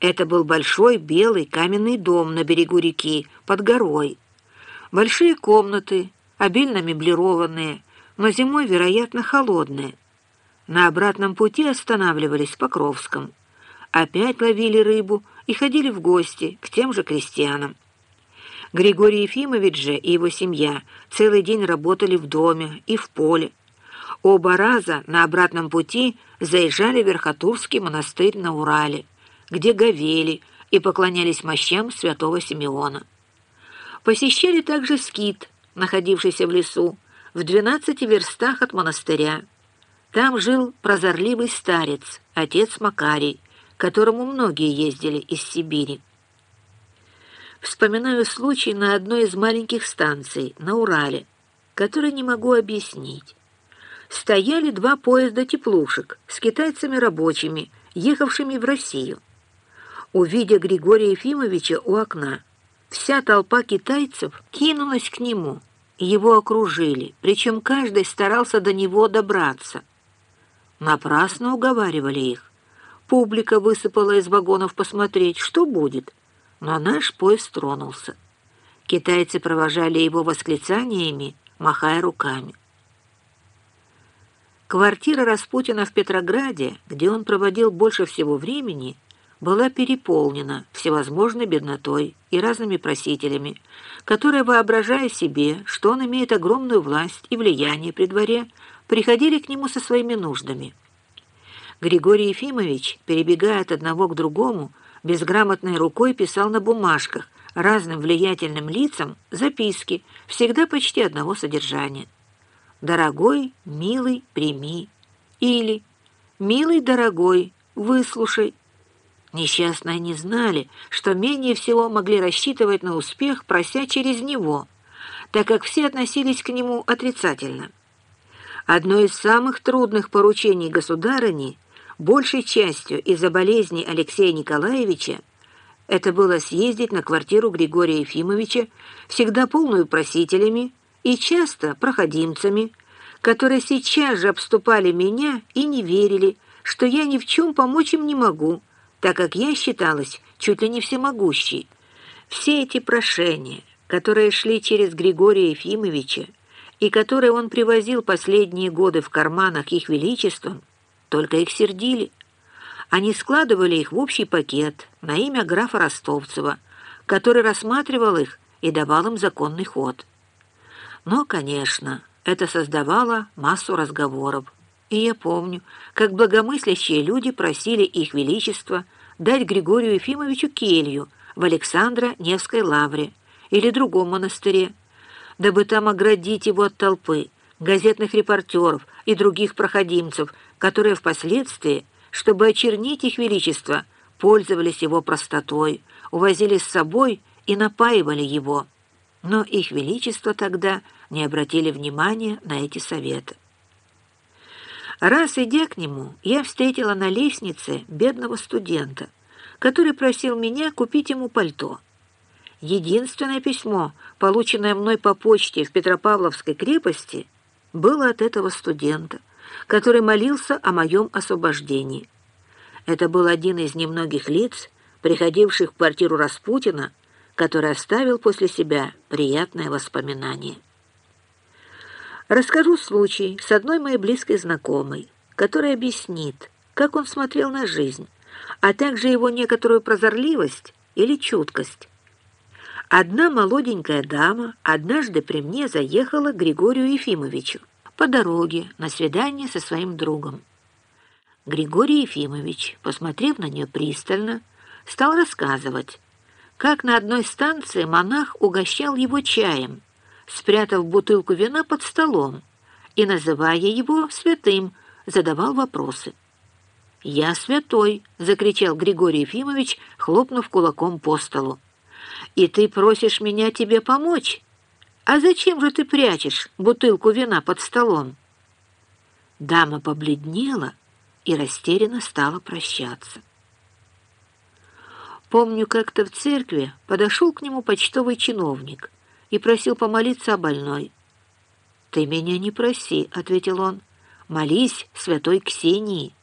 Это был большой белый каменный дом на берегу реки, под горой. Большие комнаты, обильно меблированные, но зимой, вероятно, холодные. На обратном пути останавливались в Покровском. Опять ловили рыбу и ходили в гости к тем же крестьянам. Григорий Ефимович же и его семья целый день работали в доме и в поле. Оба раза на обратном пути заезжали в Верхотурский монастырь на Урале, где говели и поклонялись мощам святого Симеона. Посещали также скит, находившийся в лесу, в двенадцати верстах от монастыря. Там жил прозорливый старец, отец Макарий, к которому многие ездили из Сибири. Вспоминаю случай на одной из маленьких станций на Урале, который не могу объяснить. Стояли два поезда теплушек с китайцами-рабочими, ехавшими в Россию. Увидя Григория Ефимовича у окна, вся толпа китайцев кинулась к нему, его окружили, причем каждый старался до него добраться. Напрасно уговаривали их. Публика высыпала из вагонов посмотреть, что будет, но наш поезд тронулся. Китайцы провожали его восклицаниями, махая руками. Квартира Распутина в Петрограде, где он проводил больше всего времени, была переполнена всевозможной беднотой и разными просителями, которые, воображая себе, что он имеет огромную власть и влияние при дворе, приходили к нему со своими нуждами. Григорий Ефимович, перебегая от одного к другому, безграмотной рукой писал на бумажках разным влиятельным лицам записки, всегда почти одного содержания. «Дорогой, милый, прими» или «Милый, дорогой, выслушай». Несчастные не знали, что менее всего могли рассчитывать на успех, прося через него, так как все относились к нему отрицательно. Одно из самых трудных поручений государыни, большей частью из-за болезни Алексея Николаевича, это было съездить на квартиру Григория Ефимовича, всегда полную просителями и часто проходимцами, которые сейчас же обступали меня и не верили, что я ни в чем помочь им не могу, так как я считалась чуть ли не всемогущей. Все эти прошения, которые шли через Григория Ефимовича и которые он привозил последние годы в карманах их величеством, только их сердили. Они складывали их в общий пакет на имя графа Ростовцева, который рассматривал их и давал им законный ход. Но, конечно, это создавало массу разговоров. И я помню, как благомыслящие люди просили их величество дать Григорию Ефимовичу келью в Александро-Невской лавре или другом монастыре, дабы там оградить его от толпы, газетных репортеров и других проходимцев, которые впоследствии, чтобы очернить их величество, пользовались его простотой, увозили с собой и напаивали его. Но их величество тогда не обратили внимания на эти советы. Раз, идя к нему, я встретила на лестнице бедного студента, который просил меня купить ему пальто. Единственное письмо, полученное мной по почте в Петропавловской крепости, было от этого студента, который молился о моем освобождении. Это был один из немногих лиц, приходивших в квартиру Распутина, который оставил после себя приятное воспоминание. Расскажу случай с одной моей близкой знакомой, которая объяснит, как он смотрел на жизнь, а также его некоторую прозорливость или чуткость. Одна молоденькая дама однажды при мне заехала к Григорию Ефимовичу по дороге на свидание со своим другом. Григорий Ефимович, посмотрев на нее пристально, стал рассказывать, как на одной станции монах угощал его чаем – спрятав бутылку вина под столом и, называя его святым, задавал вопросы. «Я святой!» — закричал Григорий Ефимович, хлопнув кулаком по столу. «И ты просишь меня тебе помочь? А зачем же ты прячешь бутылку вина под столом?» Дама побледнела и растерянно стала прощаться. Помню, как-то в церкви подошел к нему почтовый чиновник — и просил помолиться о больной. «Ты меня не проси», — ответил он, — «молись святой Ксении».